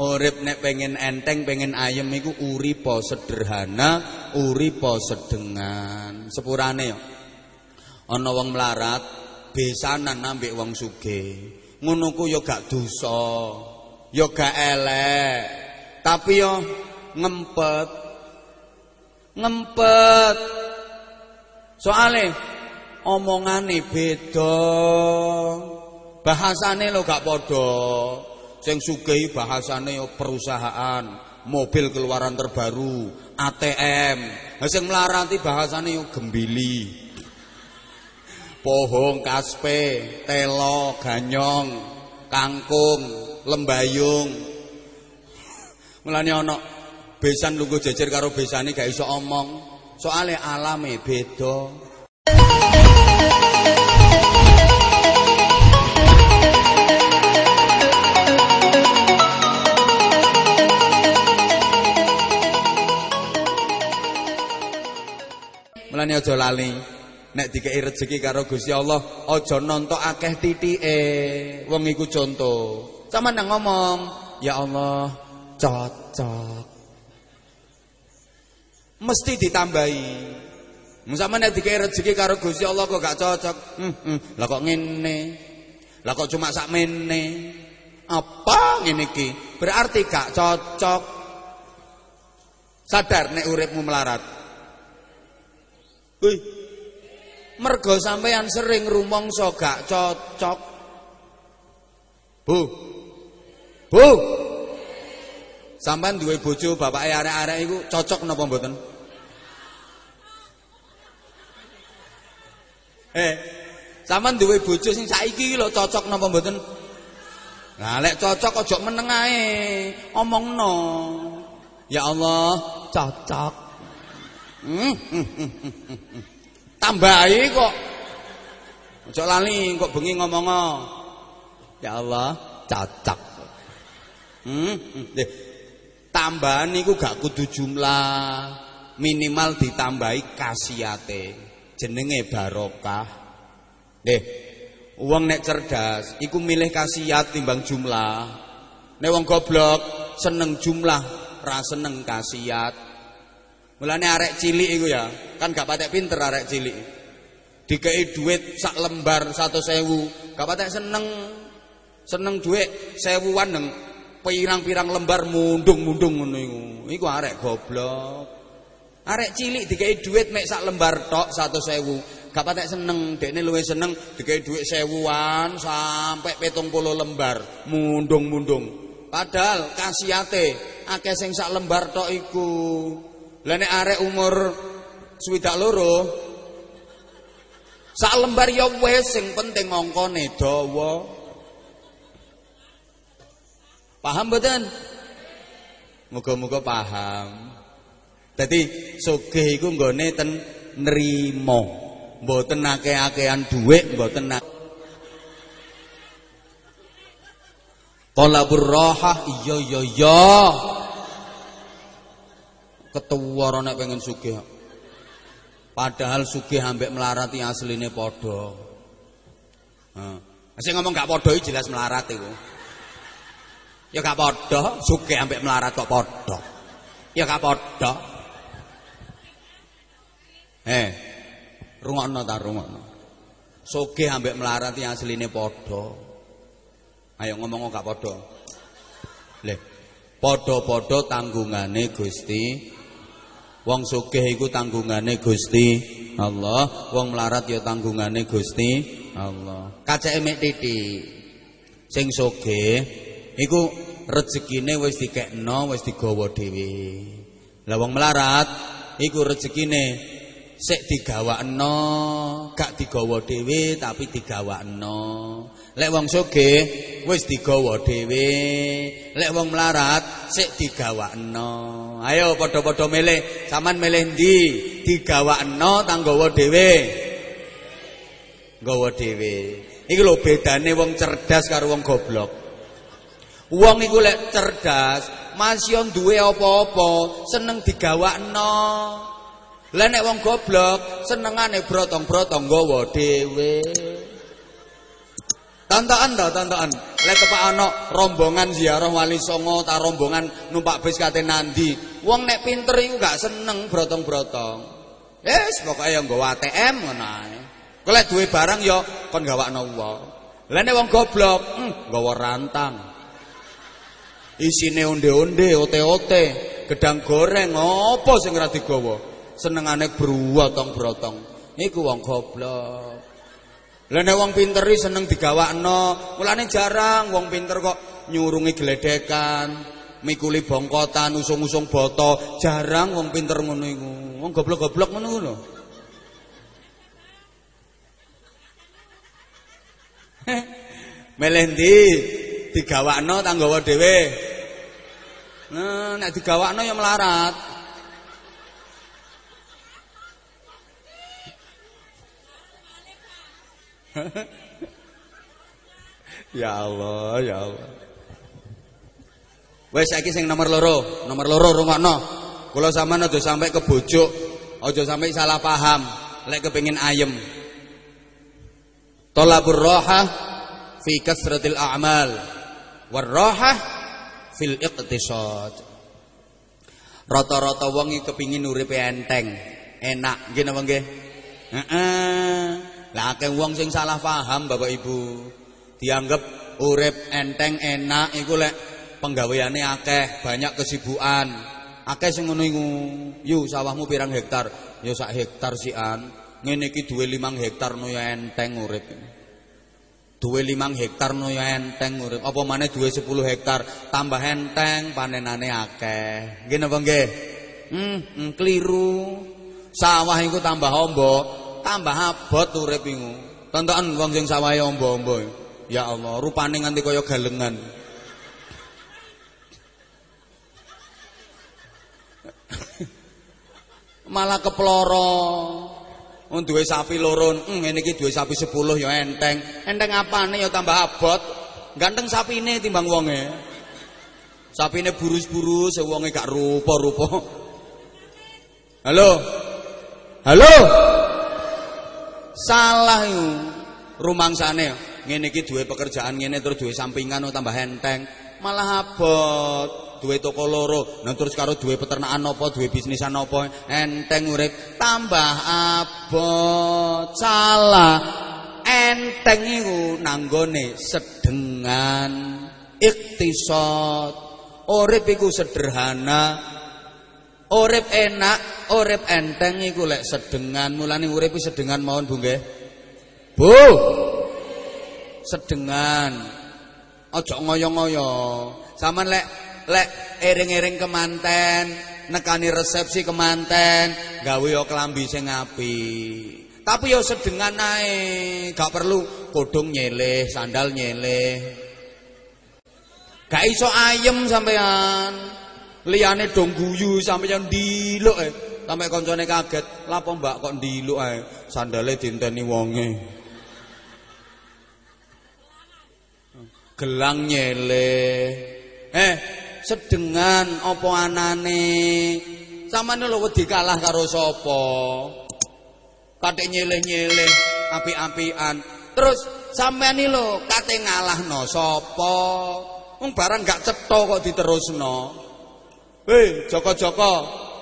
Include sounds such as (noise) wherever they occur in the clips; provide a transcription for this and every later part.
Urip nek pengen enteng, pengen ayem iku uripa sederhana, uripa sedengan. Sepurane yo. Ana wong melarat besanan ambek wong sugih. Ngono ku yo gak dosa, yo gak elek. Tapi yo ngempet. Ngempet. Soale omongane beda. Bahasane lo gak padha. Sing sugih bahasane perusahaan, mobil keluaran terbaru, ATM. Sing mlarati bahasane yo gembili. Pohong, kaspe, telo, ganyong, kangkung, lembayung. Mulane ana besan lungguh jejer karo besane gak iso omong. Soale alame beda. Mulane aja lali nek dikei rezeki karo Gusti Allah, aja nontok akeh titike. Wong iku conto. Sama nang ngomong, ya Allah, cocok. Mesti ditambahi. Sama nek dikei rezeki karo Gusti Allah kok gak cocok. Hmm, hmm. Lah kok ngene? Lah kok cuma sak mene? Apa ngene iki? Berarti gak cocok. Sadar nek uripmu melarat. Wih. Mergo sampean sering rumangsa gak cocok. Bu. Bu. Sampean duwe bojo bapake arek-arek iku cocok napa mboten? Eh, sampean duwe bojo sing saiki lho cocok napa mboten? Nah, lek cocok aja meneng ae, omongno. Ya Allah, cocok. Hmm, hmm, hmm, hmm, hmm. (laughs) Tambahi kok. Aja lali kok bengi ngomong Ya Allah, cocok. Hmm, hmm. Tambahan niku gak kudu jumlah. Minimal ditambahi kasiate. Jenenge barokah. Nggih. Wong nek cerdas iku milih kasiat timbang jumlah. Nek wong goblok seneng jumlah, ra seneng kasiat. Mulane arek cilik iku ya, kan gak patek pinter arek cilik. Dikei duit sak lembar 100.000, gak patek seneng. Seneng duit sewuan nang pirang-pirang lembar mundung-mundung ngono iku. Iku arek goblok. Arek cilik dikei duit mek sak lembar tok 100.000. Gak patek seneng, dekne luwih seneng dikei duit sewuan sampai petong puluh lembar mundung-mundung. Padahal kasiate akeh sing sak lembar tok iku. Lah nek arek umur swidak loro sak lembar ya wis sing penting angkane dawa. Paham mboten? Muga-muga paham. Dadi sugih iku nggone ten nrimo. Mboten akeh-akehan dhuwit, mboten Talabur rahah iya iya iya. Ketuwara nek pengen sugih. Padahal sugih ambek melarati asline padha. Heeh. Sing ngomong gak padha iki jelas melarat iku. Ya gak padha, sugih ambek melarat kok padha. Ya gak padha. Eh, rungokno ta rungokno. Sugih ambek melarat iki asline padha. Ayo ngomong gak padha. Leh, padha-padha tanggungane Gusti Wong sugih iku tanggungane Gusti Allah, wong melarat ya tanggungane Gusti Allah. Kaceke mek titik. Sing sugih iku rezekine wis dikekno, wis digawa dhewe. Lah wong melarat iku rezekine sik digawakno, gak digawa dhewe tapi digawakno. Lek wong sugih wis digawa dhewe, lek wong melarat sik digawakno. Ayo padha-padha milih, sampean milih ndi? Digawakno ta nggawa dhewe? Nggawa dhewe. Iki lho bedane wong cerdas karo wong goblok. Wong iku lek cerdas, masih duwe apa-apa, seneng digawakno. Lah nek wong goblok senengane brotong-brotong nggawa dhewe. Tontokan to, tontokan. Lek kepak ana rombongan ziarah Wali Songo ta rombongan numpak bis kate nandi. Wong nek pinter iku gak seneng brotong-brotong. Wis pokoke ya nggawa ATM ngono ae. Kolek duwe barang ya kon gawakno wong. Lah nek goblok, hmm, nggawa rantang. Isine onde-onde, ote-ote, gedang goreng, apa sing ora digawa? Senengane brotong-brotong. Iku wong goblok. Lah wong pinter seneng digawakno, mulane jarang wong pinter kok nyurungi gledekan, mikuli bongkotan, usung-usung boto, jarang wong pinter ngono iku. Wong goblok-goblok ngono lho. (laughs) Meleh ndi digawakno tanggawa dhewe. Nah, nek digawakno ya melarat. Ya Allah, ya Allah. Wes saiki sing nomor loro, nomor loro rungokno. Kula sampean aja sampai kebujuk, aja sampai salah paham lek kepengin ayem. Talabur roha fi kasratil a'mal war fil iqtisad. Rata-rata wong iki kepengin uripe enteng, enak, nggih napa nggih? Heeh. Lah akeh wong sing salah paham Bapak Ibu. Dianggap urip enteng enak iku lek penggaweane akeh, banyak kesibukan. Akeh sing ngono iku. Yu sawahmu pirang hektar? Ya sak hektar sian. Ngene iki duwe 5 hektar no ya enteng urip. Duwe 5 hektar no ya enteng urip. Apa maneh duwe 10 hektar tambah enteng panenane akeh. Nggih napa nggih? Hmm, hmm keliru. Sawah iku tambah ombo, tambah abot urip iku. Tontokan wong sing sawahe ombo-ombo. Ya Allah, rupane nganti kaya galengan. (laughs) Malah keploro. Wong duwe sapi loro, hmm, ngene iki duwe sapi 10 ya enteng. Enteng apane ya tambah abot. Ganteng sapine timbang wonge. Sapine burus-burus, wonge gak rupa-rupa. (laughs) Halo. Halo. Salah iku. Rumangsane ngene iki duwe pekerjaan ngene terus duwe sampingan oh, tambah enteng, malah abot. Duwe toko loro, nah terus karo duwe peternakan apa, duwe bisnisan apa, enteng urip tambah abot. Salah. Enteng iku nanggone sedengan iktisad. Urip iku sederhana, Urip enak, urip enteng iku lek sedengan. Mulane urip sedengan mawon Bu nggih. Bu. Sedengan. Aja ngoyo-ngoyo. Saman lek lek ering-ering kemanten, nekani resepsi kemanten, gawe yo klambi sing apik. Tapi yo sedengan ae, gak perlu kodong nyeleh, sandal nyeleh. Gak iso ayem sampean. Liyane dong guyu sampeyan ndiluk ae. Sampe koncone kaget, "Lapo Mbak kok ndiluk ae? Sandale dinteni wonge." Gelang nyele. Eh, sedengan apa anane? Samane lho wedi kalah karo sapa? Katik nyeleh-nyeleh api-apian. Terus sampean iki lho kate ngalahno sapa? Wong barang gak cetha kok diterusno. Hei, Joko-joko,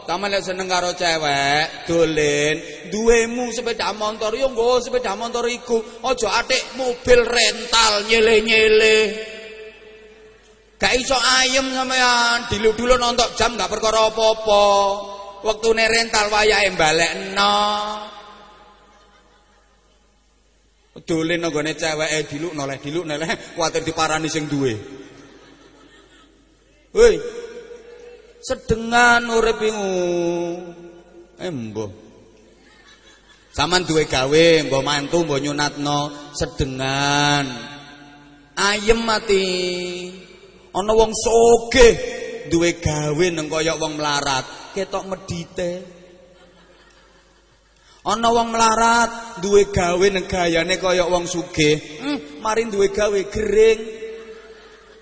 lek seneng karo cewek, dolen, duwemu sepeda motor, yo nggo sepeda motor iku. Aja atik mobil rental nyele-nyele. Gak iso ayem sampean, dilu-dulu nonton jam gak perkara apa-apa. Wektune rental wayahe balekno. Dolen nggone ceweke diluk noleh diluk noleh kuwatir diparani sing duwe. Hei, sedengan urip iku. Embo. Saman duwe gawe, mbok mantu, mbok nyunatno sedengan. Ayem mati. Ana wong sogeh duwe gawe nang kaya wong melarat, ketok medite. Ana wong melarat duwe gawe nang gayane kaya wong sugih, hmm, mari duwe gawe gering.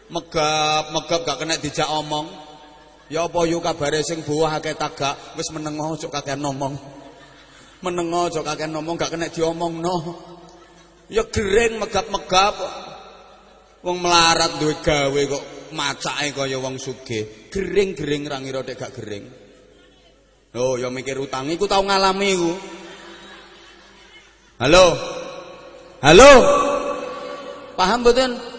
Megap, megap gak kena dijak omong. Ya apa yo kabare sing buah akeh tagak, wis menengo aja kakek ngomong. Menengo aja kakek ngomong gak kena diomongno. Ya gering megap-megap. Wong melarat duwe gawe kok macake kaya wong sugih. Gering-gering ra ngira gak gering. Oh, ya mikir utang iku tau ngalami iku. Halo. Halo. Paham mboten?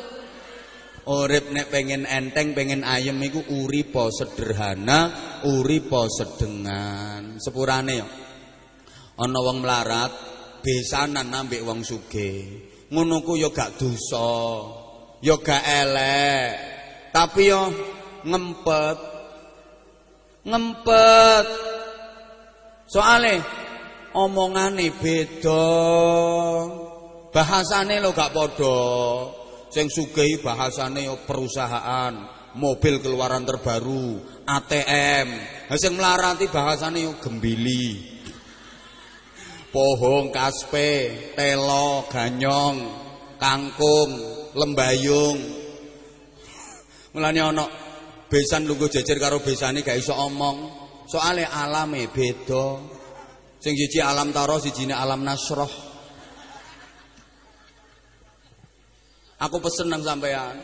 Urip nek pengen enteng, pengen ayem iku uripa sederhana, uripa sedengan. Sepurane ya. Ana wong melarat besanan ambek wong sugih. Ngono ku ya gak dosa. ya gak elek tapi yo ngempet ngempet soale omongane beda bahasane lo gak padha sing sugih bahasane perusahaan mobil keluaran terbaru ATM sing melarati bahasane gembili pohong kaspe telo ganyong kangkung lembayung. Mulane ana besan lungguh jejer karo besane gak iso omong. Soale alame beda. Sing siji alam taro, sijine alam nasroh. Aku pesen nang sampean.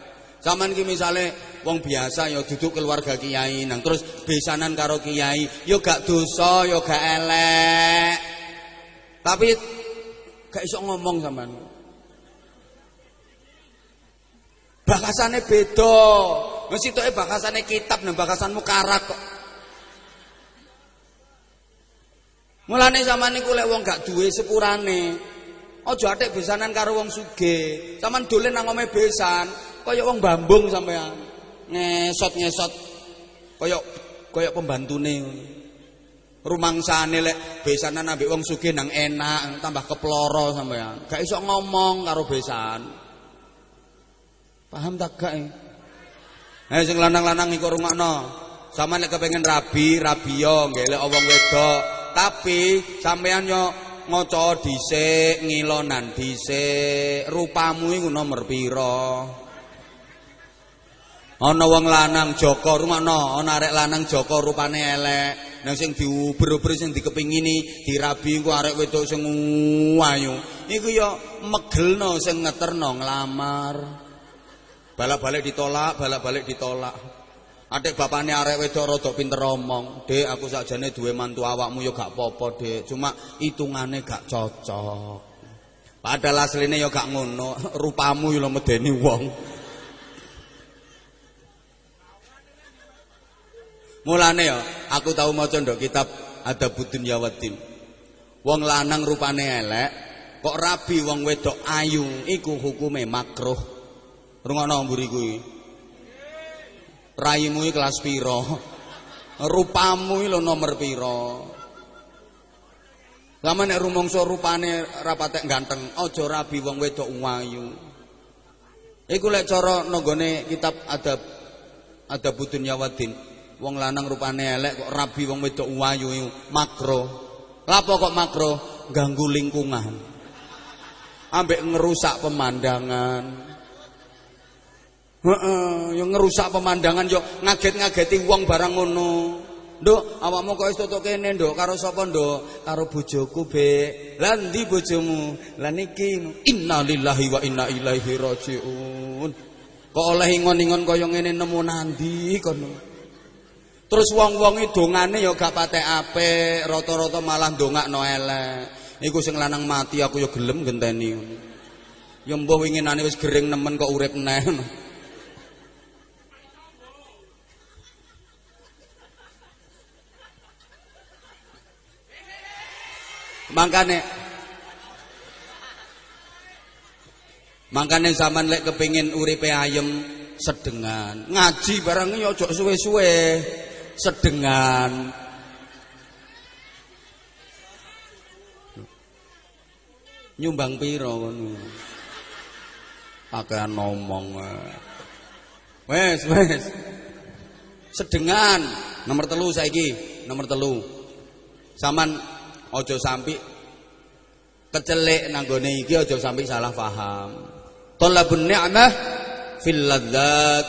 Zaman ki misale wong biasa ya duduk keluarga kiai nang terus besanan karo kiai ya gak dosa ya gak elek. Tapi gak iso ngomong sampean. Bahasane beda. Wis sitoke bahasane kitab nang bahasanmu karak kok. Mulane sampean niku lek wong gak duwe sepurane, aja atik besanan karo wong sugih. Sampeyan dolen nang ome besan, kaya wong bambung sampean. Ngesot-ngesot kaya kaya pembantune ngono. Rumangsane lek besanan ambek wong sugih nang enak, tambah keploro sampean. Gak iso ngomong karo besan. Paham tak gak? Eh sing lanang-lanang iku rungokno. Sampeyan nek kepengin rabi, rabi yo nggih lek wong wedok. Tapi sampean yo ngaca dhisik, ngilonan dhisik. Rupamu iku nomor pira? Ana wong lanang Joko rungokno, ana arek lanang Joko rupane elek. Nang sing diuber-uber sing dikepingini, dirabi ku arek wedok sing ayu. Iku yo megelno sing ngeterno nglamar. Balak-balik ditolak, balak-balik ditolak. Adik bapaknya arek wedok rada pinter omong. Dek, aku sakjane duwe mantu awakmu ya gak apa-apa, Dek. Cuma hitungane gak cocok. Padahal asline ya gak ngono. (laughs) Rupamu yo medeni wong. Mulane ya, aku tahu maca ndok kitab Adabudun Yawadim. Wong lanang rupane elek, kok rabi wong wedok ayu, iku hukume makruh. Rungokno mburi kuwi. Raimu kelas pira? Rupamu lho nomor pira? Lama nek rumangsa rupane rapatek ganteng, aja rabi wong wedok wayu. Iku lek cara nanggone kitab adab adab dunya wadin. Wong lanang rupane elek kok rabi wong wedok wayu makro. Lapo kok makro? Ganggu lingkungan. Ambek ngerusak pemandangan. Heeh, ngerusak pemandangan yo ngaget-ngageti wong barang ngono. Nduk, awakmu kok wis tutuk kene, Nduk, karo sapa, Nduk? Karo bojoku, Bek. Lah ndi bojomu? Lah niki. Innalillahi wa inna ilaihi rajiun. Kok oleh ingon-ingon kaya ngene nemu nandi kono. Terus wong-wong iki dongane ya gak patek apik, rata-rata malah ndongakno elek. Iku sing lanang mati aku ya gelem genteni. Ya mbah winginane wis gering nemen kok urip neh. Makane Makane zaman lek kepingin uripe ayem sedengan. Ngaji barang yo ojo suwe-suwe. Sedengan. Nyumbang piro ngono. Pakaian ngomong. Wes, wes. Sedengan nomor telu saiki, nomor telu. Saman Ojo sampai kecelik nanggone iki ojo sampai salah paham. Talabun ni'mah fil ladzat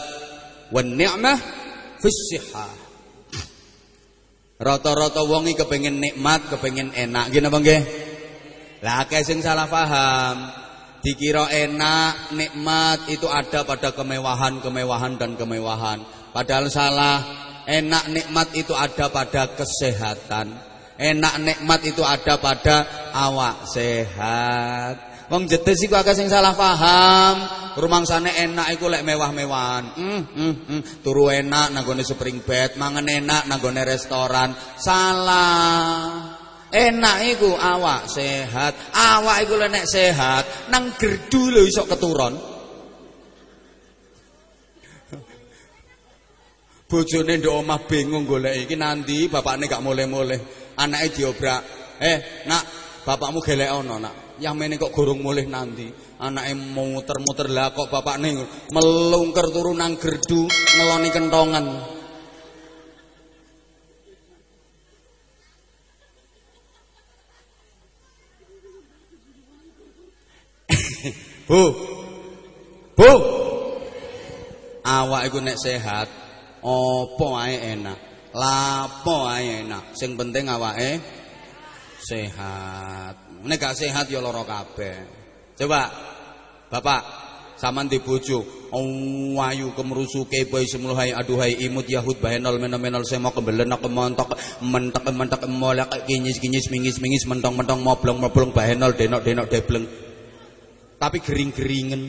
wan ni'mah fis sihah. Rata-rata wong iki kepengin nikmat, kepengin enak. Gini apa nggih? Lah akeh sing salah paham. dikira enak, nikmat itu ada pada kemewahan-kemewahan dan kemewahan. Padahal salah. Enak nikmat itu ada pada kesehatan. Enak nikmat itu ada pada awak sehat. Wong jedes iku akeh sing salah paham. Rumangsane enak iku lek mewah-mewahan. Hmm, hmm, hmm. Turu enak nanggone spring bed, mangan enak nanggone restoran. Salah. Enak iku awak sehat. Awak iku lek sehat, nang gerdu lho iso keturun. Bojone ndok omah bingung golek iki nanti bapakne gak mulih-mulih. Anake diobrak. Eh, nak, bapakmu gelek ono, nak. Yamene kok gorong mulih nanti. Anake muter-muter lah kok bapakne melungker turu nang gerdu ngeloni kentongan. (laughs) Bu. Bu. Awak iku nek sehat, apa ae enak. Lapo ae enak. Sing penting awake sehat. Nek gak sehat ya lara kabeh. Coba Bapak saman di bojo ayu kemrusuke boy semuluhai aduhai imut yahud bahenol menol semo kembelen kemontok mentek mentek molek kinyis kinyis mingis mingis mentong mentong moblong moblong bahenol denok denok debleng tapi gering-geringen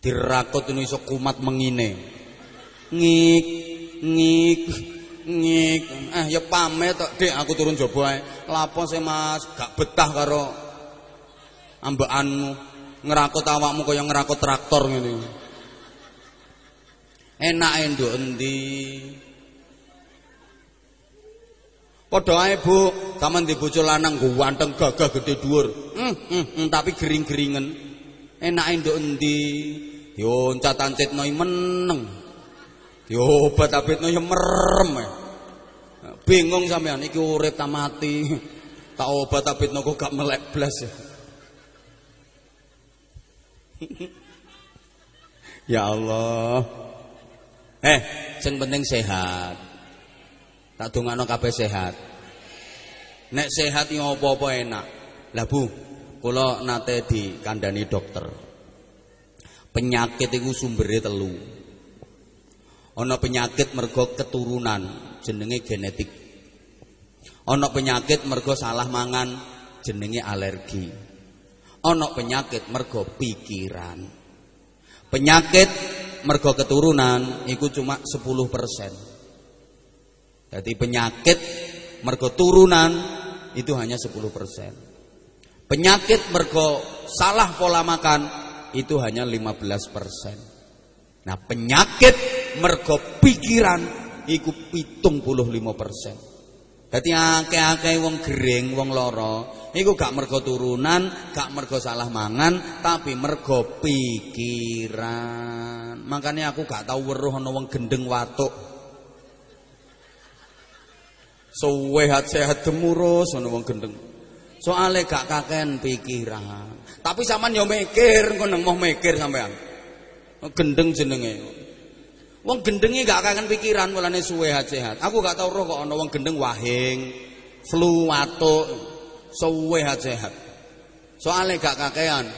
dirakot ini iso kumat mengine ngik ngik ngik eh ya pamit tok Dik aku turun jaba ae lapo sih Mas gak betah karo ambekanmu ngerakot awakmu kaya ngerakot traktor ngene enake nduk endi Padha ae Bu, sampean di bojo lanang ganteng gagah gede dhuwur. Hmm, hmm, hmm, tapi gering-geringen. Enake nduk endi? Dioncat ancitno meneng. Diobat abetno ya merem. Bingung sampean iki urip ta mati. Tak obat abetno kok gak melek blas ya. (laughs) ya Allah. Eh, sing penting sehat. Tak dongakno kabeh sehat. Nek sehat yo apa-apa enak. Lah Bu, kula nate dikandani dokter. Penyakit iku sumbere telu. Ana penyakit mergo keturunan, jenenge genetik. Ana penyakit mergo salah mangan, jenenge alergi. Ana penyakit mergo pikiran. Penyakit mergo keturunan iku cuma 10%. Jadi penyakit mergo turunan itu hanya 10%. Penyakit mergo salah pola makan itu hanya 15%. Nah, penyakit mergo pikiran iku 75%. Dadi akeh-akeh wong gering, wong loro, iku gak mergo turunan, gak mergo salah mangan, tapi mergo pikiran. Makanya aku gak tahu weruh ana wong gendeng watuk Sehat sehat demurus ana wong gendeng. Soale gak kaken pikiran. Tapi sampean yo mikir, engko mau mikir sampean. Gendeng jenenge. Wong gendengi gak kaken pikiran mulane suwe sehat. Aku gak tau roh kok ana wong gendeng wahing, flu, watuk, suwe sehat. Soale gak kakean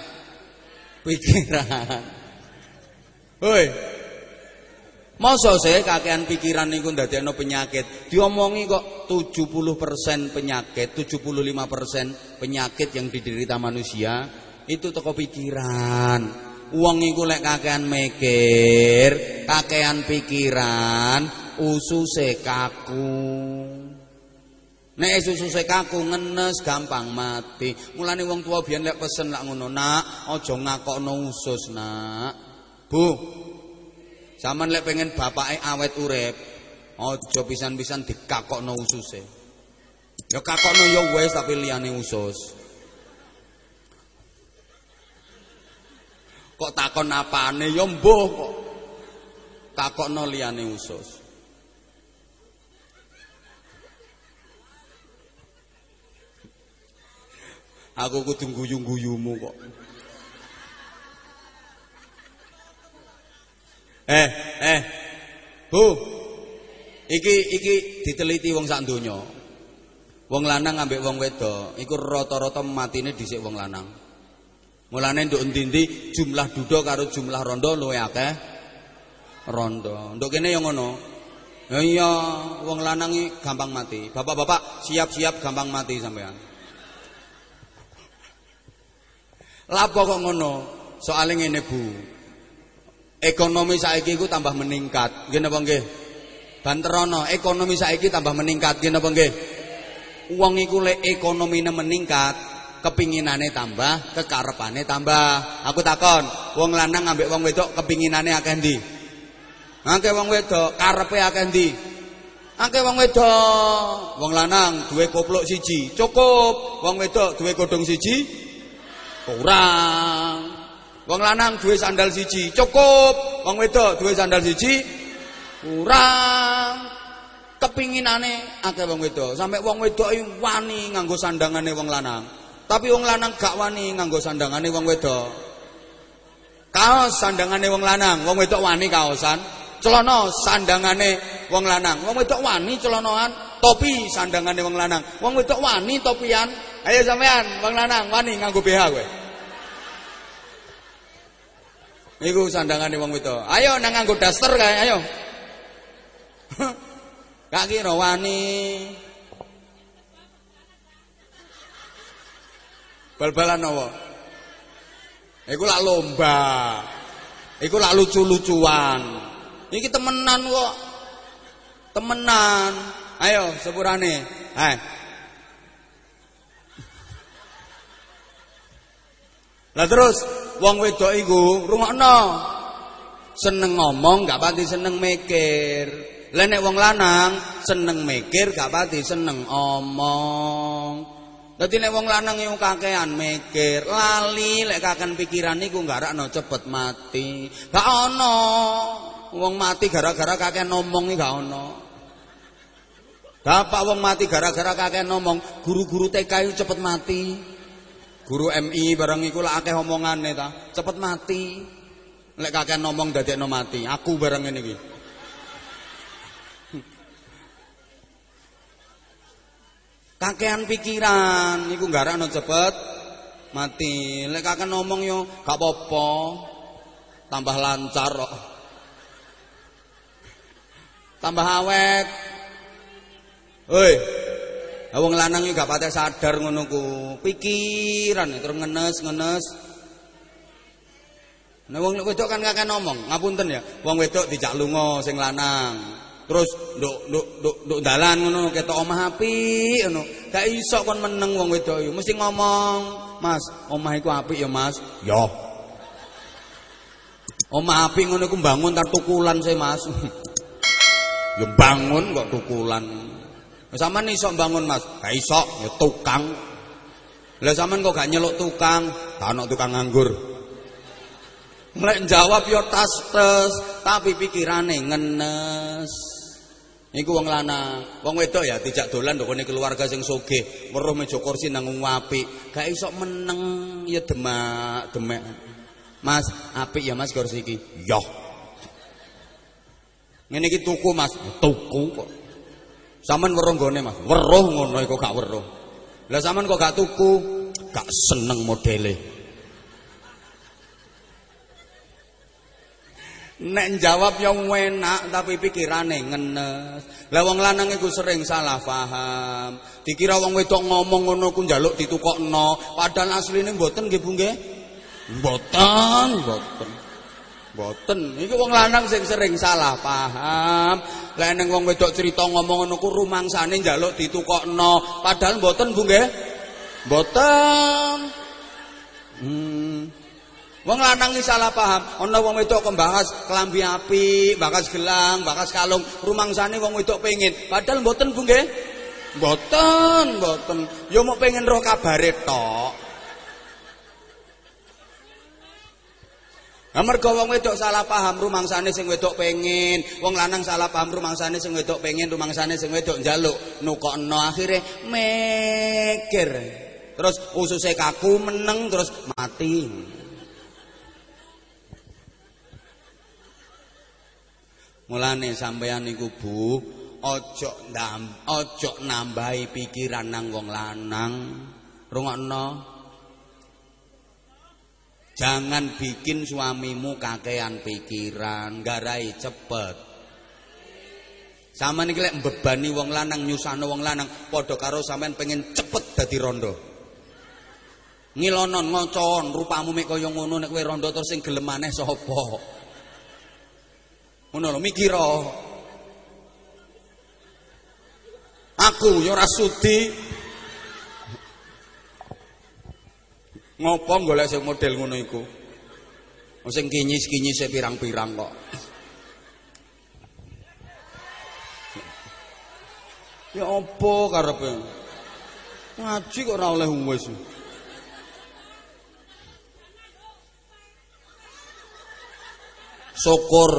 pikiran. Hoi, Masa saya kakean pikiran niku ndadekno penyakit. Diomongi kok 70% penyakit, 75% penyakit yang diderita manusia itu toko pikiran. Uang iku lek kakean mikir, kakean pikiran, ususe kaku. Nek ususe kaku ngenes gampang mati. Mulane wong tua biyen lek pesen lak ngono, "Nak, aja ngakokno usus, Nak." Bu, Zaman lek pengen bapake awet urip, aja pisan-pisan dikakokno ususe. Ya kakokno ya wis tapi liyane usus. Kok takon apane ya mbuh kok. Takokno liyane usus. Aku kudu guyu-guyumu kok. Eh, eh. Bu. Iki iki diteliti wong sak donya. Wong lanang ambek wong wedok iku rata-rata matine dhisik wong lanang. Mulane nduk endi jumlah duda karo jumlah rondo luwe akeh rondo. Nduk kene yo ngono. Ya iya, wong lanang gampang mati. Bapak-bapak siap-siap gampang mati sampean. Lapo kok ngono? Soale ngene Bu. Ekonomi saiki iku tambah meningkat. Nggih napa nggih? Banterono, ekonomi saiki tambah meningkat. Nggih napa nggih? Wong iku lek ekonomine meningkat, kepinginane tambah, kekarepane tambah. Aku takon, wong lanang ambek wong wedok kepinginane akeh ndi? Akeh wong wedok, karepe akeh ndi? Akeh wong wedok. Wong lanang duwe koplok siji, cukup. Wong wedok duwe godhong siji, kurang. Wong lanang duwe sandal siji, cukup. Wong wedok duwe sandal siji, kurang. kepinginane akeh wong wedok. Sampai wong wedok wani nganggo sandangane wong lanang. Tapi wong lanang gak wani nganggo sandangane wong wedok. Kaos sandangane wong lanang, wong wedok wani kaosan. Celana sandangane wong lanang, wong wedok wani celanoan. Topi sandangane wong lanang, wong wedok wani topian. Ayo sampean, wong lanang wani nganggo BH kowe. Iku sandangane wong wedok. Ayo nang nganggo daster kae, ayo. (laughs) Gak kira wani. Bal-balan apa? Iku lak lomba. Iku lak lucu-lucuan. Iki temenan kok. Temenan. Ayo sepurane. Hai. Lah terus wong wedok iku rungokno. Seneng ngomong gak pati seneng mikir. Lah nek wong lanang seneng mikir gak pati seneng omong. Dadi nek wong lanang yo kakean mikir, lali lek kaken pikiran niku garakno cepet mati. Gak ono. Wong mati gara-gara kakean ngomong iki gak ono. Bapak wong mati gara-gara kakean ngomong, guru-guru TK cepet mati. Guru MI barang iku lak akeh omongane ta, cepet mati. Lek kakean ngomong dadekno mati. Aku barang ngene iki. Kakean pikiran niku garakno cepet mati. Lek kakek ngomong yo gak apa-apa. Tambah lancar kok. Tambah awet. Hoi wong lanang iki gak pate sadar ngono ku. Pikiran terus ngenes ngenes. Nah wong wedok kan kakek ngomong, ngapunten ya, wong wedok dijak lunga sing lanang. Terus nduk nduk nduk nduk dalan ngono ketok omah apik ngono. Gak iso kon meneng wong wedok iki mesti ngomong Mas omah iku apik ya Mas. Ya omah apik ngono iku bangun tar tukulan sih Mas. (laughs) Ya bangun kok tukulan. Sampean iso bangun Mas? Gak iso ya tukang. Lah sampean kok gak nyeluk tukang? Ono tukang nganggur. Mulai jawab yo tas-tes tapi pikirane ngenes. Iku wong lanang, wong wedok ya dijak dolan ndokone keluarga sing sugih, weruh meja kursi nang apik. Gak iso meneng ya demak, demek. Mas, apik ya Mas kursi iki. Yo. Ngene iki tuku Mas, tuku kok. Saman weruh nggone Mas, weruh ngono iku gak weruh. Lah sampean kok gak tuku, gak seneng modele. Nek jawab yang enak tapi pikirane ngenes. Lah wong lanang iku sering salah paham. Dikira wong wedok ngomong ngono ku njaluk ditukokno, padahal asline mboten nggih Bu nggih. Mboten, mboten. Mboten. Iki wong lanang sing sering salah paham. Lah ning wong wedok cerita ngomong ngono ku rumangsane njaluk ditukokno, padahal mboten Bu nggih. Mboten. Hmm. Wong lanang iki salah paham. Ana wong wedok kok bahas kelambi api, bahas gelang, bahas kalung, rumangsane wong wedok pengen. Padahal mboten Bu nggih. Mboten, mboten. Ya mau pengen roh kabare tok. Mergo wong wedok salah paham rumangsane sing wedok pengen, wong lanang salah paham rumangsane sing wedok pengen, rumangsane sing wedok njaluk nukokno akhire mikir. Terus ususe kaku meneng terus mati. Mulane sampeyan niku Bu, ojo ndam ojo nambahi pikiran nang wong lanang. Rungokno. Jangan bikin suamimu kakean pikiran garai cepet. Sama niki lek mbebani wong lanang nyusahno wong lanang padha karo sampean pengen cepet dadi rondo. Ngilonon ngocon rupamu mek kaya ngono nek kowe rondo terus sing gelem maneh sapa ngono lho mikir aku ya ora sudi. Ngopo golek sing model ngono iku? Sing kinyis-kinyise pirang-pirang kok. Ya apa karepe ngaji kok ora oleh wis. Syukur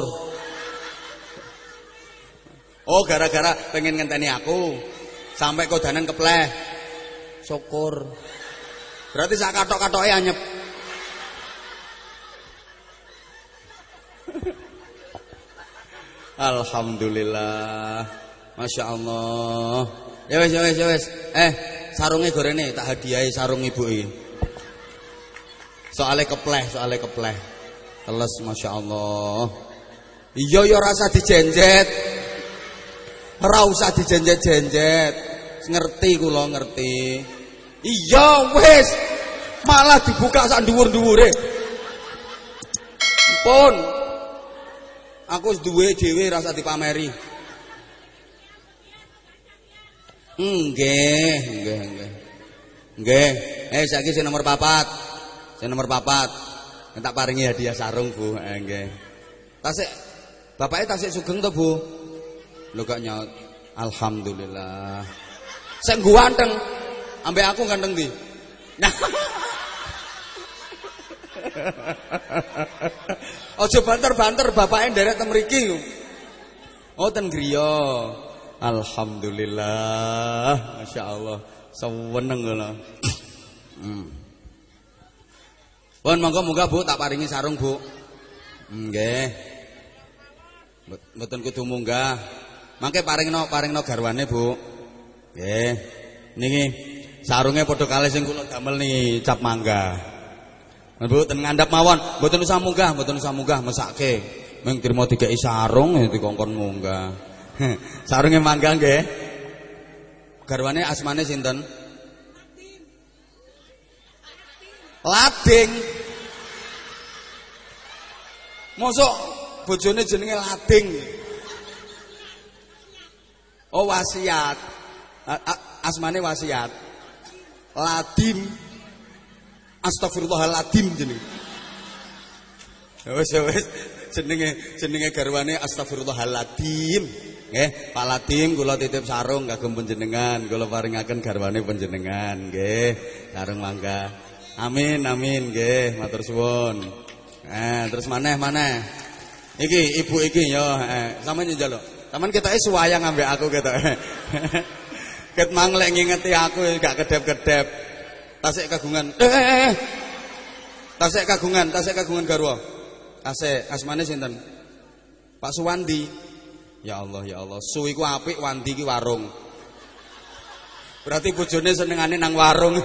oh gara-gara pengen ngenteni aku. Sampai kodanan kepleh. Syukur. Berarti sak katok-katoke anyep Alhamdulillah. Masya Allah. Ya wes ya wes ya wes. Eh sarungnya gorene tak hadiahi sarung ibu ini. Soalnya kepleh Soalnya kepleh. Teles Masya Allah. Iya ya rasa dijenjet Ora usah dijenjet-jenjet. Ngerti kula ngerti. Iya wis. Malah dibuka sak dhuwur-dhuwure. Pun aku duwe dhewe rasa dipameri. Nggih nggih nggih. Nggih. Eh saiki sing nomor papat. Sing nomor papat. Tak paringi hadiah sarung Bu. Eh nggih. Tasik bapaknya tasik sugeng to Bu lho gak nyaut alhamdulillah Sing ganteng. Ambek aku ganteng di. Nah. (laughs) Ojo banter-banter bapaknya nderek teng mriki. Oh ten. Alhamdulillah. Masya Allah. Seweneng ngono. Hmm. Pun monggo-monggo Bu tak paringi sarung Bu. Nggih. Mboten kudu munggah. Mangke paringno paringno garwane Bu. Nggih. Niki sarunge padha kalih sing kula damel cap mangga. Mboten ngandhap mawon, mboten usah munggah, mboten usah munggah mesake. Meng trimo dikeki sarung ya dikongkon munggah. (laughs) Sarunge mangga nggih. Garwane asmane sinten? Lading. Mosok bojone jenenge Lading. Oh wasiat. Asmane wasiat. Ladim. Astagfirullahaladzim jenenge ya wis ya wis. Jenenge jenenge garwane astagfirullahaladzim nggih Pak Ladim kula titip sarung kagem panjenengan. Kula paringaken garwane panjenengan nggih. Sarung mangga. Amin amin nggih. Matur suwun. Eh terus maneh maneh. Iki ibu iki yo eh sampeyan njaluk sampeyan ketoke suwayang ambek aku ketoke (laughs) Ket manglek ngingeti aku gak kedep-kedep. Tasik kagungan. Eh. Tasik kagungan, tasik kagungan garwa. Tasik asmane sinten? Pak Suwandi. Ya Allah, ya Allah. Su iku apik, Wandi ki warung. Berarti bojone senengane nang warung. (laughs)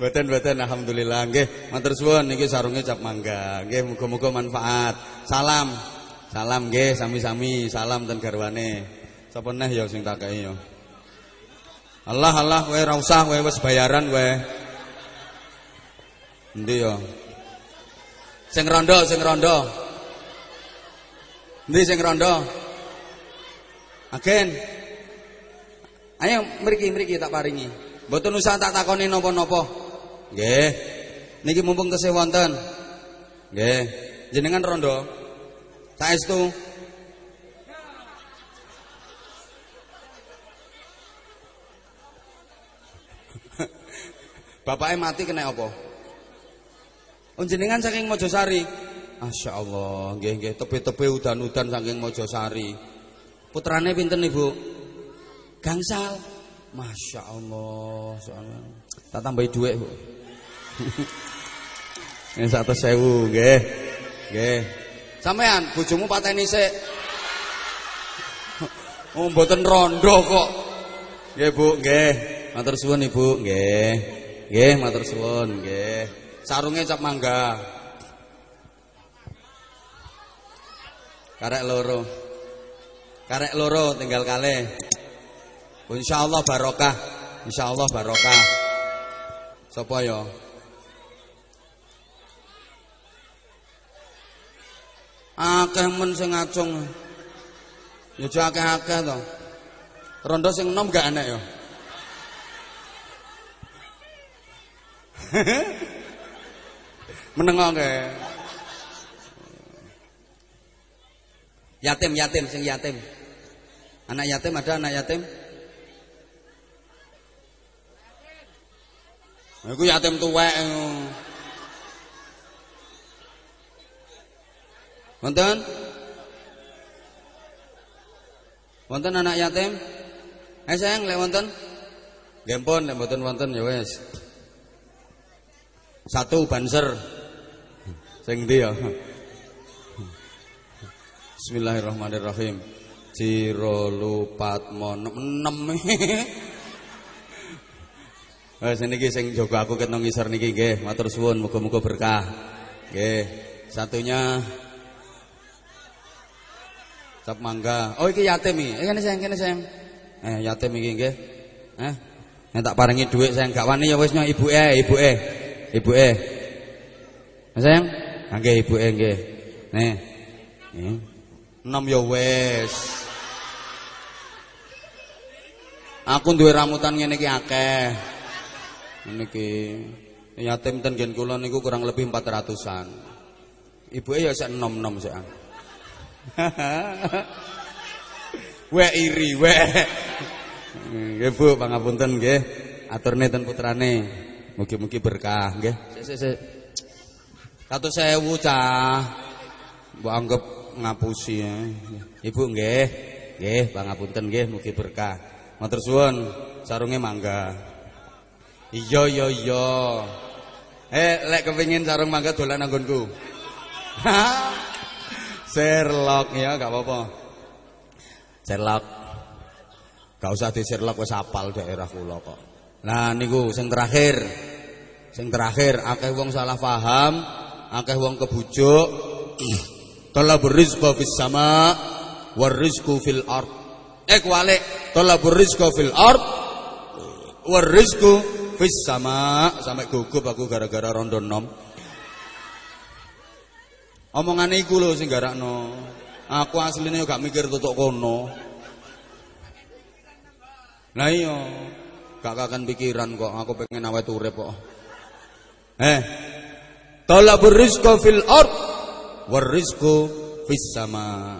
Mboten-mboten alhamdulillah nggih. Matur suwun niki sarunge cap mangga. Nggih muga-muga manfaat. Salam. Salam nggih sami-sami. Salam ten garwane. Sapa neh ya sing tak ya. Allah Allah kowe ora usah kowe wis bayaran kowe. Endi ya? Sing rondo, sing rondo. Endi sing rondo? Agen. Ayo mriki mriki tak paringi. Mboten usah tak takoni napa-napa. Nggih. Niki mumpung kesih wonten. Nggih. Jenengan rondo. Saestu (laughs) Bapaknya mati kena apa? Unjenengan saking Mojosari. Masya Allah, nggih nggih tepe-tepe udan-udan saking Mojosari. Putrane pinten Ibu? Gangsal. Masya Allah, soalnya. Tak tambahi duit, Bu. (laughs) Ini sewu, nggih. Nggih. Sampean bojomu pateni sik. Oh mboten rondo kok. Nggih Bu, nggih. Matur suwun Ibu, nggih. Nggih, matur suwun, nggih. Sarunge cap mangga. Karek loro. Karek loro tinggal kalih. Insyaallah barokah. Insyaallah barokah. Sapa ya? Akeh men sing ngacung. Ya aja akeh-akeh to. Rondo sing enom gak enak ya. (laughs) Menengok ke. Yatim, yatim, sing yatim. Anak yatim ada anak yatim? Iku yatim tuwek. Wonten? Wonten anak yatim? Eh sayang lek wonten? Pun lek mboten wonten ya wis. Satu banser. Sing ndi ya? Bismillahirrahmanirrahim. Mon enam. Wes niki sing jaga aku ket nang ngisor niki nggih, matur suwun muga-muga berkah. Nggih. Satunya Cap mangga. Oh iki yatim iki. Eh kene sayang, kene sayang. Eh yatim iki nggih. Eh nek tak paringi dhuwit sayang gak wani ya wis nyok ibuke, ibuke. Ibuke. Sayang, nggih ibuke nggih. Nih. Nih. Enom ya wis. Aku duwe ramutan ngene iki akeh. Niki yatim ten gen kula niku kurang lebih 400-an. Ibuke ya sik enom-enom sik. (laughs) we iri we. Nggih Bu, pangapunten nggih. Aturne ten putrane. Mugi-mugi berkah nggih. Sik sik sik. 100.000 cah. Mbok anggap ngapusi ya. Ibu nggih. Nggih, pangapunten nggih mugi berkah. Matur suwun, sarunge mangga. Iya iya iya. Eh, lek kepengin sarung mangga dolan anggonku. (laughs) Sherlock ya gak apa-apa. Sherlock. Gak usah di Sherlock wis apal daerah kula kok. Nah niku sing terakhir. Sing terakhir akeh wong salah paham, akeh wong kebujuk. (clears throat) Talabur rizqa fis sama war rizqu fil ard. Eh kualik, talabur rizqa fil ard war rizqu fis sama sampai gugup aku gara-gara rondo nom. Omongane iku lho sing garakno. Aku asline gak mikir tutuk kono. Lah iya, gak kakan pikiran kok, aku pengen awet urip kok. Eh. Talabur rizqa fil ard war fis sama.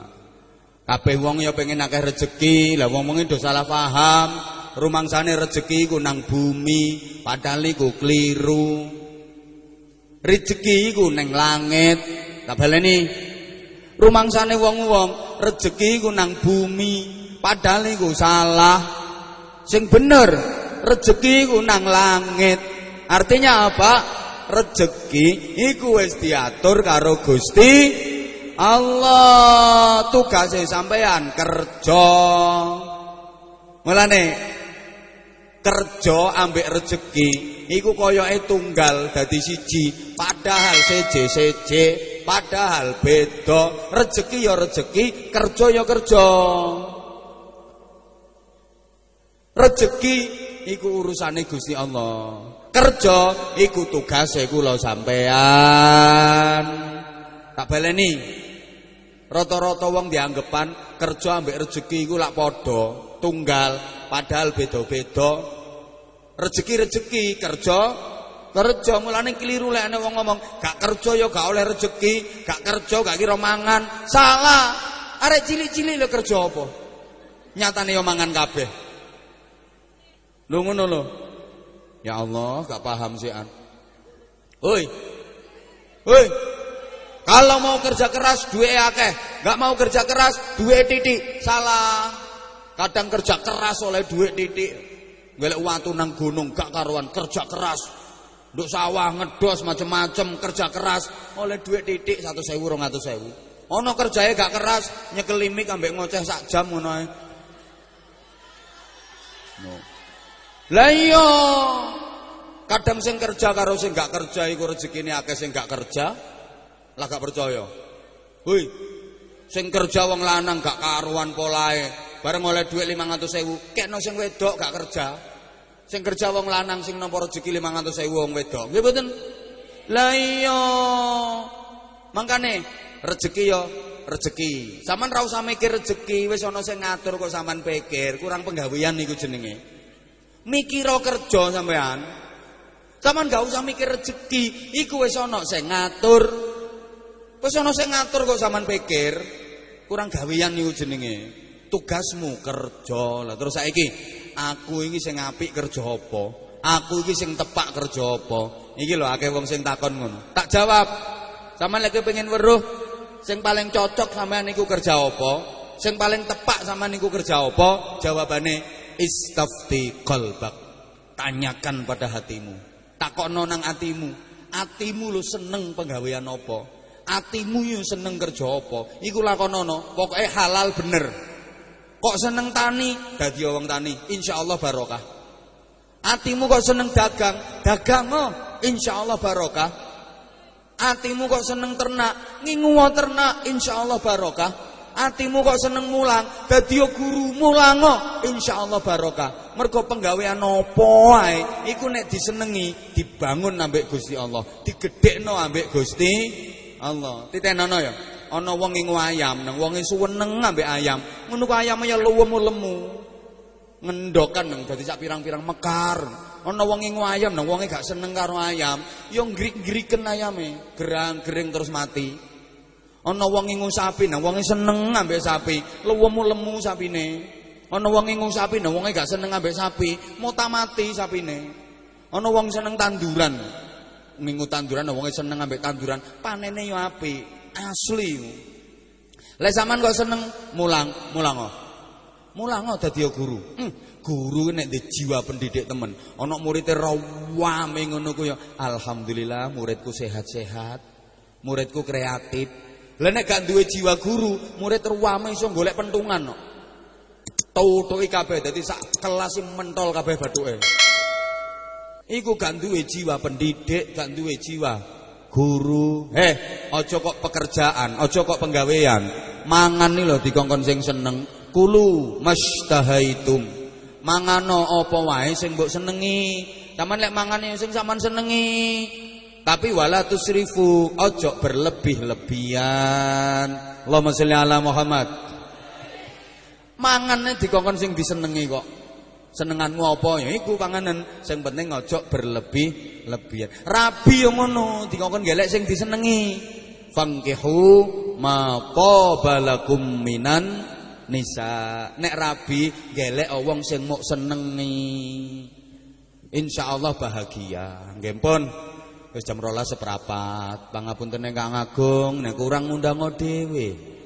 Kabeh wong ya pengen akeh rezeki, lah wong-wong do salah paham. Rumangsane rezeki iku nang bumi, padahal iku kliru. Rezeki iku nang langit. Tak baleni. Rumangsane wong-wong rezeki iku nang bumi, padahal iku salah. Sing bener, rezeki iku nang langit. Artinya apa? Rezeki iku wis diatur karo Gusti Allah. Tugase sampean kerja. Mulane kerja ambek rezeki iku koyoke tunggal dadi siji, padahal seje-seje, padahal beda. Rezeki ya rezeki, kerja ya kerja. Rezeki iku urusane Gusti Allah. Kerja iku tugase kula sampean. Tak baleni. Rata-rata wong dianggepan kerja ambek rezeki iku lak padha, tunggal, padahal beda-beda. Rezeki-rezeki kerja kerja mulane keliru lek ana wong ngomong gak kerja ya gak oleh rezeki, gak kerja gak kira mangan. Salah. Arek cilik-cilik lho kerja apa? Nyatane yo mangan kabeh. Lho ngono lho. Ya Allah, gak paham sih an. Woi. Woi. Kalau mau kerja keras duwe akeh, gak mau kerja keras duwe titik. Salah. Kadang kerja keras oleh duwe titik. Golek watu nang gunung gak karuan kerja keras. Nduk sawah ngedos macem-macem kerja keras oleh duit titik 1.000 200.000. Ono kerjae gak keras nyekel limik ambek ngoceh sak jam ngono ae. No. Lah iya. Kadang sing kerja karo sing gak kerja iku rezekine akeh sing gak kerja. Lah gak percaya. Hoi. Sing kerja wong lanang gak karuan polahe. Bareng oleh dhuwit 500.000, kekno sing wedok gak kerja. Sing kerja wong lanang sing nampa rezeki 500.000 wong wedok. Nggih mboten? Lah iya. Mangkane rezeki yo rezeki. Saman ra usah mikir rezeki, wis ana sing ngatur kok sampean pikir, kurang penggawean niku jenenge. Mikira kerja sampean. Sampean gak usah mikir rezeki, iku wis ana sing ngatur. Wis ana sing ngatur kok sampean pikir, kurang gawean niku jenenge. Tugasmu kerja. Lah terus saiki aku iki sing apik kerja apa? Aku iki sing tepak kerja apa? Iki lho akeh wong sing takon ngono. Tak jawab. Sampeyan lagi pengen weruh sing paling cocok sampean niku kerja apa? Sing paling tepak sampean niku kerja apa? Jawabane istafti qalbak. Tanyakan pada hatimu. Takokno nang atimu. Atimu lu seneng penggawean apa? Atimu yo seneng kerja apa? Iku lakonono, pokoke halal bener. Kok seneng tani, dadi wong tani, insyaallah barokah. Atimu kok seneng dagang, dagang oh, insyaallah barokah. Atimu kok seneng ternak, ngingu ternak, insyaallah barokah. Atimu kok seneng mulang, dadi guru mulang oh, insyaallah barokah. Mergo penggawean apa wae iku nek disenengi, dibangun ambek Gusti Allah, digedhekno ambek Gusti Allah. Titenono ya ana wong ngingu ayam, nang wong suweneng ambek ayam. Ngono ku ayam ya luwemu lemu. Ngendokan nang dadi sak pirang-pirang mekar. Ana wong ngingu ayam, nang wonge gak seneng karo ayam, ya ngrik-ngriken ayame, gerang-gering terus mati. Ana wong ngingu sapi, nang wonge seneng ambek sapi, luwemu lemu sapine. Ana wong ngingu sapi, nang wonge gak seneng ambek sapi, muta mati sapine. Ana wong seneng tanduran. Ngingu tanduran, wonge seneng ambek tanduran, panene yo apik asli. Lek sampean kok seneng mulang, mulang oh. Mulang oh dadi guru. Hmm, guru nek ndek jiwa pendidik temen. Ana muridé rawame ngono ku ya alhamdulillah muridku sehat-sehat. Muridku kreatif. Lah nek gak duwe jiwa guru, murid ruwame iso golek pentungan kok. Tutuki kabeh dadi sak kelas mentol kabeh bathuke. Iku gak duwe jiwa pendidik, gak duwe jiwa guru. Eh, ojo kok pekerjaan, ojo kok penggawean. Mangan nih loh dikongkon sing seneng. Kulu mastahaitum. Mangano apa wae sing mbok senengi. Taman lek mangan sing sampean senengi. Tapi wala tusrifu, ojo berlebih-lebihan. Allahumma sholli ala Muhammad. Mangane dikongkon sing disenengi kok. Senenganmu apa ya iku panganan sing penting ojo berlebih-lebihan. Rabi yang ngono dikongkon gelek sing disenengi. Fangkihu ma qabalakum minan nisa. Nek rabi gelek wong sing mok senengi. Insyaallah bahagia. Nggih pun. Wis jam 12 seprapat. Pangapunten Kang Agung nek kurang ngundang dhewe.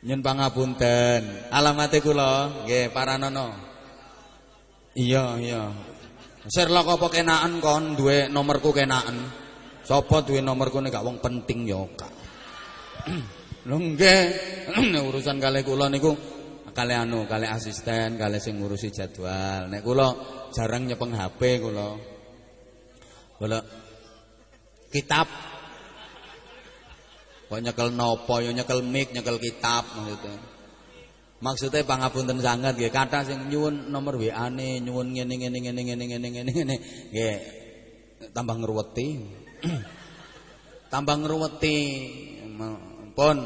Nyun pangapunten. Alamate kula nggih Paranono. Iya, iya. Sherlock apa kenaan kon duwe nomorku kenaan. Sapa duwe nomorku nek gak wong penting ya kak. (clears throat) Lho nggih, (clears throat) urusan kali kula niku kali anu, kali asisten, kali sing ngurusi jadwal. Nek kula jarang nyepeng HP kula. Kula kitab Kok nyekel nopo ya nyekel mic, nyekel kitab maksudnya. Maksudnya pangapunten sangat nggih, kata sing nyuwun nomor WA-ne, nyuwun ngene ngene ngene ngene ngene ngene ngene. Nggih. Tambah ngruweti. (clears throat) tambah ngruweti. Pun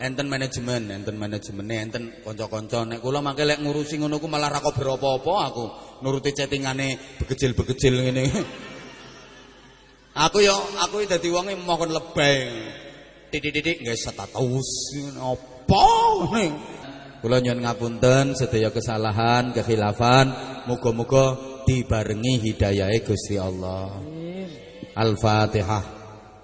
enten manajemen, enten manajemene, enten kanca-kanca. Nek kula mangke lek ngurusi ngono ku malah ra kok apa-apa aku. Nuruti chattingane begejil-begejil ngene. (laughs) aku yo aku dadi wong mohon lebay. Titik-titik nggak status apa nih? Kula nyuwun ngapunten sedaya kesalahan, kekhilafan, muga-muga dibarengi hidayahe Gusti Allah. Al-Fatihah.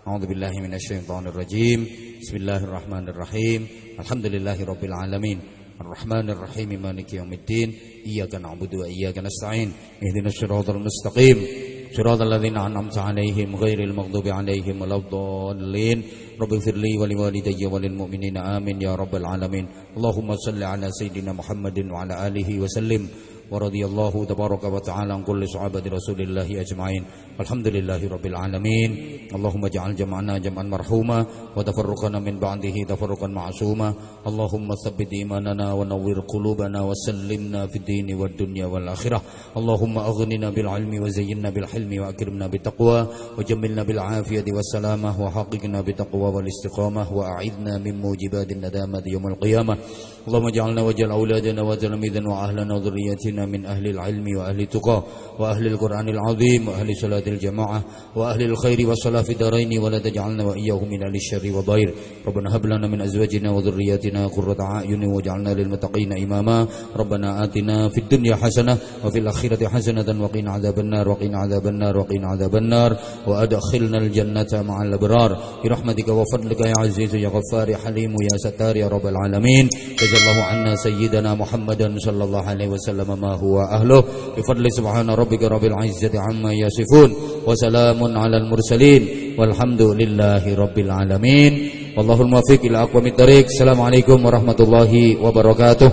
A'udzubillahi minasyaitonirrajim. Bismillahirrahmanirrahim. Alhamdulillahirabbil alamin. Arrahmanir Rahim Maliki yaumiddin. Iyyaka na'budu wa iyyaka nasta'in. Ihdinas siratal mustaqim. صراط الذين أنعمت عليهم غير المغضوب عليهم ولا الضالين رب اغفر لي ولوالدي وللمؤمنين آمين يا رب العالمين اللهم صل على سيدنا محمد وعلى آله وسلم ورضي الله تبارك وتعالى عن كل صحابة رسول الله أجمعين. الحمد لله رب العالمين. اللهم اجعل جمعنا جمعا مرحوما وتفرقنا من بعده تفرقا معصوما. اللهم ثبت إيماننا ونور قلوبنا وسلمنا في الدين والدنيا والآخرة. اللهم أغننا بالعلم وزينا بالحلم وأكرمنا بالتقوى وجملنا بالعافية والسلامة وحققنا بالتقوى والاستقامة وأعذنا من موجبات الندامة يوم القيامة. اللهم اجعلنا واجعل أولادنا وتلاميذنا وأهلنا وذريتنا من أهل العلم وأهل التقى وأهل القرآن العظيم وأهل صلاة الجماعة وأهل الخير والصلاة في الدارين ولا تجعلنا وإياهم من أهل الشر والضير. ربنا هب لنا من أزواجنا وذرياتنا قرة أعين واجعلنا للمتقين إماما. ربنا آتنا في الدنيا حسنة وفي الآخرة حسنة وقنا عذاب النار وقنا عذاب النار وقنا عذاب النار. وأدخلنا الجنة مع الأبرار. برحمتك وفضلك يا عزيز يا غفار يا حليم يا ستار يا رب العالمين. الله عنا سيدنا محمدا صلى الله عليه وسلم ما هو أهله بفضل سبحان ربك رب العزة عما يصفون وسلام على المرسلين والحمد لله رب العالمين والله الموفق إلى أقوم الطريق السلام عليكم ورحمة الله وبركاته